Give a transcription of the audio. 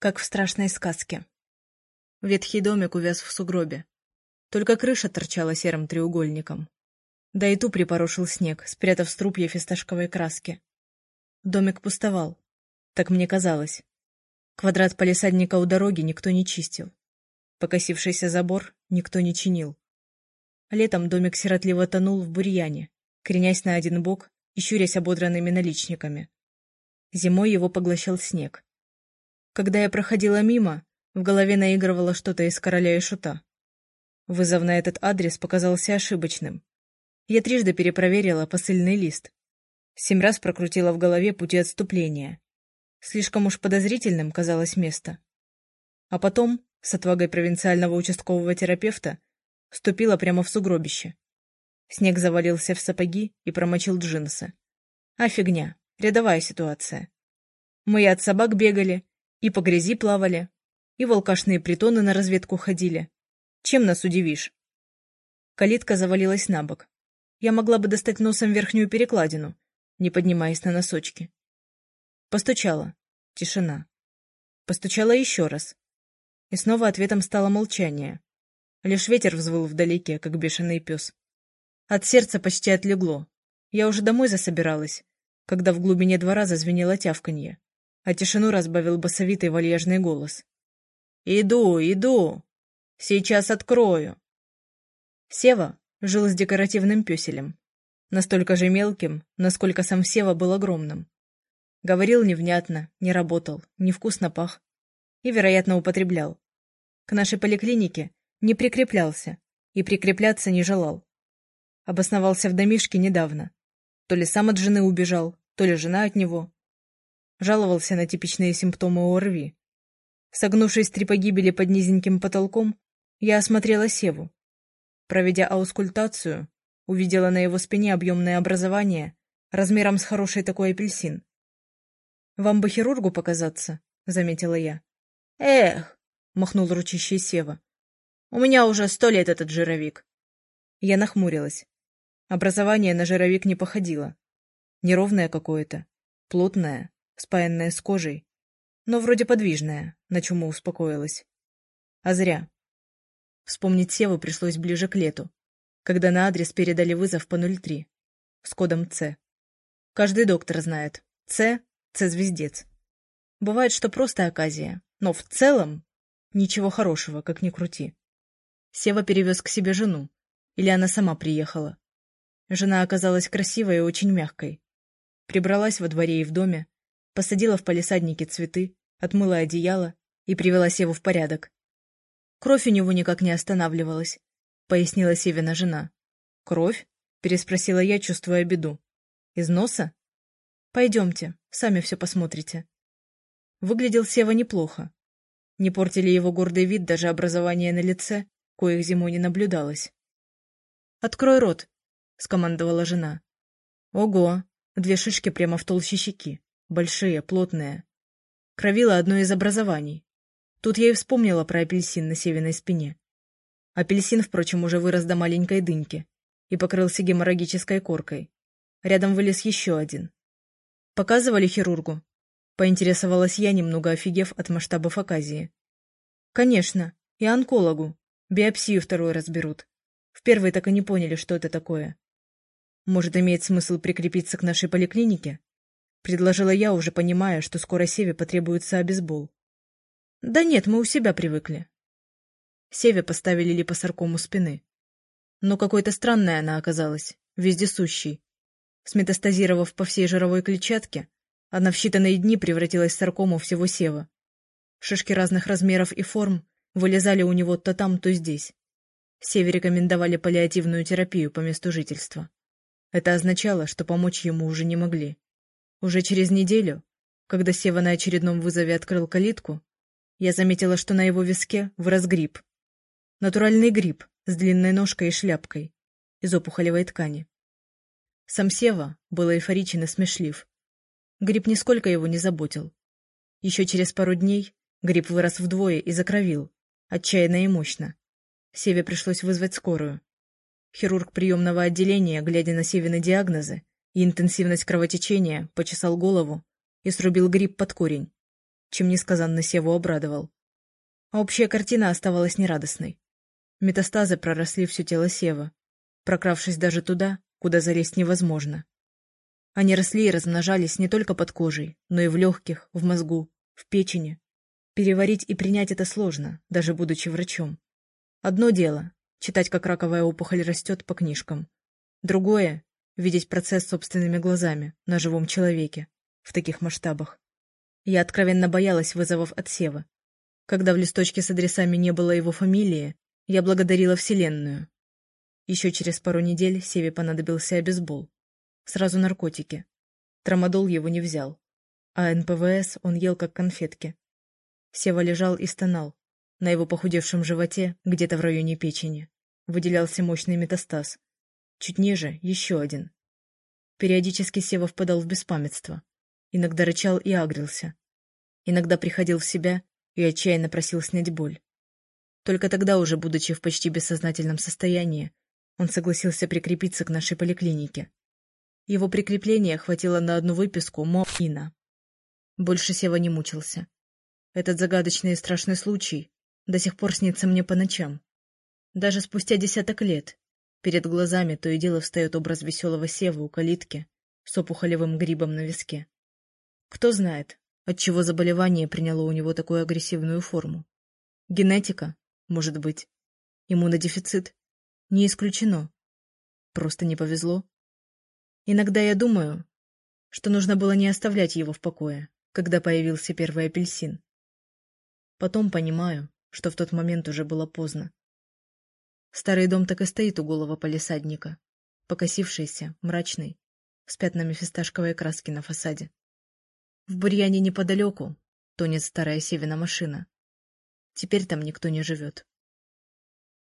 как в страшной сказке. Ветхий домик увяз в сугробе. Только крыша торчала серым треугольником. Да и ту припорошил снег, спрятав струпья фисташковой краски. Домик пустовал. Так мне казалось. Квадрат палисадника у дороги никто не чистил. Покосившийся забор никто не чинил. Летом домик сиротливо тонул в бурьяне, кренясь на один бок и щурясь ободранными наличниками. Зимой его поглощал снег. Когда я проходила мимо, в голове наигрывало что-то из «Короля и Шута». Вызов на этот адрес показался ошибочным. Я трижды перепроверила посыльный лист. Семь раз прокрутила в голове пути отступления. Слишком уж подозрительным казалось место. А потом, с отвагой провинциального участкового терапевта, ступила прямо в сугробище. Снег завалился в сапоги и промочил джинсы. А фигня, рядовая ситуация. Мы и от собак бегали, и по грязи плавали, и в алкашные притоны на разведку ходили. Чем нас удивишь? Калитка завалилась на бок. Я могла бы достать носом верхнюю перекладину, не поднимаясь на носочки. Постучала. Тишина. Постучала еще раз. И снова ответом стало молчание. Лишь ветер взвыл вдалеке, как бешеный пес. От сердца почти отлегло. Я уже домой засобиралась, когда в глубине двора зазвенело тявканье, а тишину разбавил басовитый вальяжный голос. «Иду, иду! Сейчас открою!» Сева жил с декоративным пёселем, настолько же мелким, насколько сам Сева был огромным. Говорил невнятно, не работал, невкусно пах и, вероятно, употреблял. К нашей поликлинике не прикреплялся и прикрепляться не желал. Обосновался в домишке недавно. То ли сам от жены убежал, то ли жена от него. Жаловался на типичные симптомы ОРВИ. Согнувшись три погибели под низеньким потолком, я осмотрела Севу. Проведя аускультацию, увидела на его спине объемное образование размером с хороший такой апельсин. «Вам бы хирургу показаться», — заметила я. «Эх!» — махнул ручищей Сева. «У меня уже сто лет этот жировик». Я нахмурилась. Образование на жировик не походило. Неровное какое-то, плотное, спаянное с кожей, но вроде подвижное, на чему успокоилась. А зря. Вспомнить Севу пришлось ближе к лету, когда на адрес передали вызов по 03 с кодом С. Каждый доктор знает. С — С-звездец. Бывает, что просто оказия, но в целом ничего хорошего, как ни крути. Сева перевез к себе жену, или она сама приехала. Жена оказалась красивой и очень мягкой. Прибралась во дворе и в доме, посадила в палисаднике цветы, отмыла одеяло и привела Севу в порядок. Кровь у него никак не останавливалась, пояснила Севина жена. Кровь? переспросила я, чувствуя беду. Из носа? Пойдемте, сами все посмотрите. Выглядел Сева неплохо. Не портили его гордый вид даже образование на лице, коих зимой не наблюдалось. «Открой рот», — скомандовала жена. Ого, две шишки прямо в толще щеки, большие, плотные. Кровило одно из образований. Тут я и вспомнила про апельсин на севиной спине. Апельсин, впрочем, уже вырос до маленькой дыньки и покрылся геморрагической коркой. Рядом вылез еще один. «Показывали хирургу?» — поинтересовалась я, немного офигев от масштабов оказии. «Конечно, и онкологу. Биопсию второй разберут. В первой так и не поняли, что это такое. Может, имеет смысл прикрепиться к нашей поликлинике?» Предложила я, уже понимая, что скоро Севе потребуется обезбол. Да нет, мы у себя привыкли. Севе поставили липосаркому спины. Но какой-то странной она оказалась, вездесущей. Сметастазировав по всей жировой клетчатке, она в считанные дни превратилась в саркому всего сева. Шишки разных размеров и форм вылезали у него то там, то здесь. Севе рекомендовали паллиативную терапию по месту жительства. Это означало, что помочь ему уже не могли. Уже через неделю, когда Сева на очередном вызове открыл калитку, я заметила, что на его виске вырос гриб. Натуральный гриб с длинной ножкой и шляпкой из опухолевой ткани. Сам Сева был эйфоричен и смешлив. Гриб нисколько его не заботил. Еще через пару дней гриб вырос вдвое и закровил, отчаянно и мощно. Севе пришлось вызвать скорую. Хирург приемного отделения, глядя на Севины диагнозы и интенсивность кровотечения, почесал голову и срубил гриб под корень. чем несказанно Севу обрадовал. А общая картина оставалась нерадостной. Метастазы проросли все тело Сева, прокравшись даже туда, куда залезть невозможно. Они росли и размножались не только под кожей, но и в легких, в мозгу, в печени. Переварить и принять это сложно, даже будучи врачом. Одно дело — читать, как раковая опухоль растет по книжкам. Другое — видеть процесс собственными глазами, на живом человеке, в таких масштабах. Я откровенно боялась вызовов от Сева. Когда в листочке с адресами не было его фамилии, я благодарила Вселенную. Еще через пару недель Севе понадобился обезбол. Сразу наркотики. Трамадол его не взял. А НПВС он ел как конфетки. Сева лежал и стонал. На его похудевшем животе, где-то в районе печени, выделялся мощный метастаз. Чуть ниже еще один. Периодически Сева впадал в беспамятство. Иногда рычал и агрился. Иногда приходил в себя и отчаянно просил снять боль. Только тогда, уже будучи в почти бессознательном состоянии, он согласился прикрепиться к нашей поликлинике. Его прикрепления хватило на одну выписку МОИНа. Больше Сева не мучился. Этот загадочный и страшный случай до сих пор снится мне по ночам. Даже спустя десяток лет перед глазами то и дело встает образ веселого Севы у калитки с опухолевым грибом на виске. Кто знает, отчего заболевание приняло у него такую агрессивную форму. Генетика, может быть. Иммунодефицит. Не исключено. Просто не повезло. Иногда я думаю, что нужно было не оставлять его в покое, когда появился первый апельсин. Потом понимаю, что в тот момент уже было поздно. Старый дом так и стоит у голого полисадника, покосившийся, мрачный, с пятнами фисташковой краски на фасаде. В бурьяне неподалеку тонет старая Севина машина. Теперь там никто не живет.